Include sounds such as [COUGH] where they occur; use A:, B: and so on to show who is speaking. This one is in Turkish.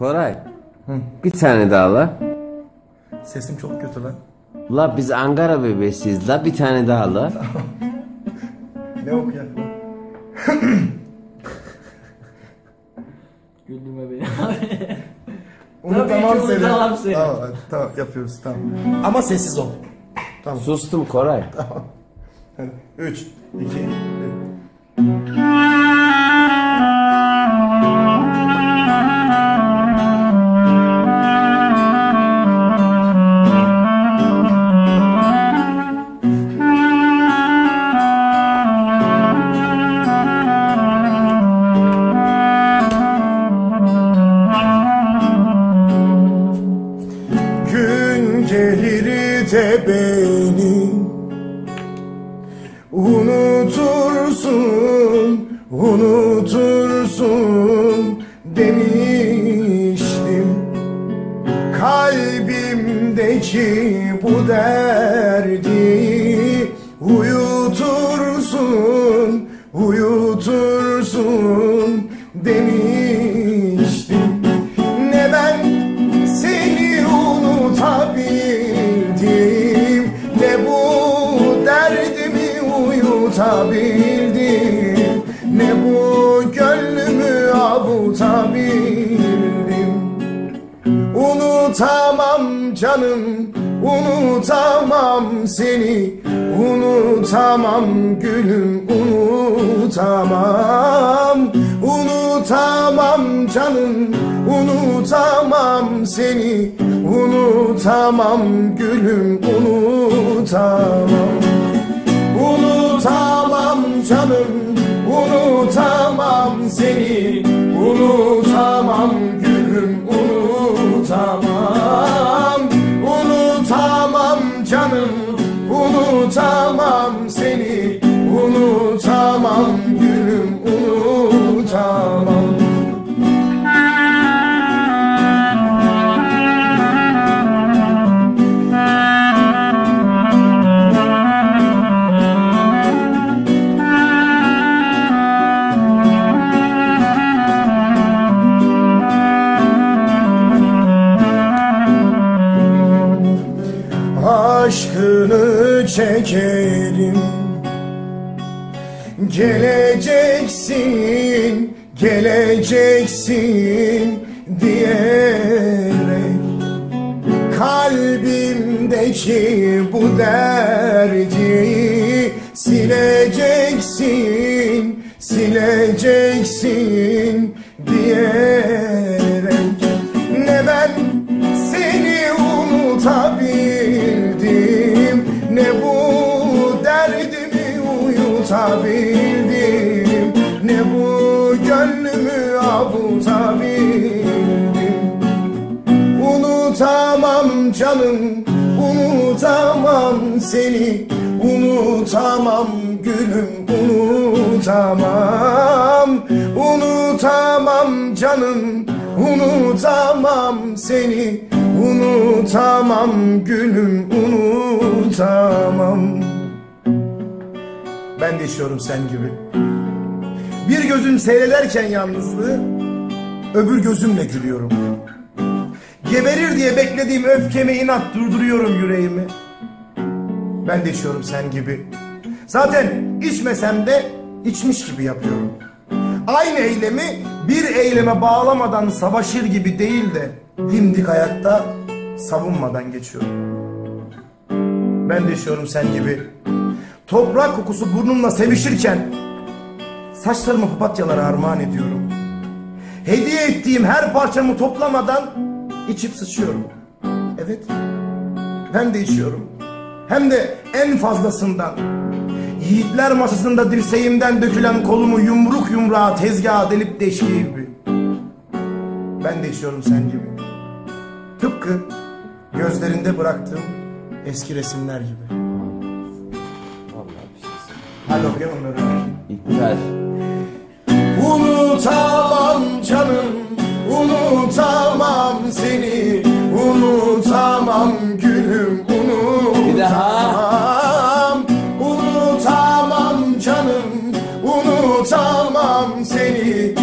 A: Koray. Bir tane daha la.
B: Sesim çok kötü lan.
A: La biz Ankara bebesiyiz la bir tane daha la. [LAUGHS]
B: Ne okuyak lan? [LAUGHS]
C: Güldürme beni abi. [LAUGHS]
B: Onu
C: Tabii
B: tamam
C: ki
B: seni.
C: unutamam seni.
B: Tamam, hadi, tamam yapıyoruz tamam. Ama sessiz ol. Tamam.
A: Sustum Koray.
B: Hadi. 3, 2, Unutursun, demiştim. Kalbimdeki bu derdi uyutursun, uyutursun demiştim. Ne ben seni unutabildim Ne bu derdimi uyutabildim Unutamam canım, unutamam seni. Unutamam gülüm, unutamam. Unutamam canım, unutamam seni. Unutamam gülüm, unutamam çekerim. Geleceksin, geleceksin diyerek Kalbimdeki bu derdi sileceksin, sileceksin diyerek uyutabildim Ne bu gönlümü avutabildim Unutamam canım, unutamam seni. Unutamam gülüm, unutamam. Unutamam canım, unutamam seni. Unutamam gülüm, unutamam Ben de yaşıyorum sen gibi Bir gözüm seyrederken yalnızlığı Öbür gözümle gülüyorum Geberir diye beklediğim öfkemi inat durduruyorum yüreğimi. Ben de içiyorum sen gibi. Zaten içmesem de içmiş gibi yapıyorum. Aynı eylemi bir eyleme bağlamadan savaşır gibi değil de dimdik ayakta savunmadan geçiyorum. Ben de içiyorum sen gibi. Toprak kokusu burnumla sevişirken saçlarımı papatyalara armağan ediyorum. Hediye ettiğim her parçamı toplamadan içip sıçıyorum. Evet. Ben de içiyorum. Hem de en fazlasından. Yiğitler masasında dirseğimden dökülen kolumu yumruk yumruğa tezgaha delip deştiği gibi. Ben de içiyorum sen gibi. Tıpkı gözlerinde bıraktığım eski resimler gibi. Hadi okuyalım.
A: İptal.
B: Unutamam canım, unutamam seni, unutamam gülüm, unutamam.
A: Bir daha.
B: Unutamam canım, unutamam seni,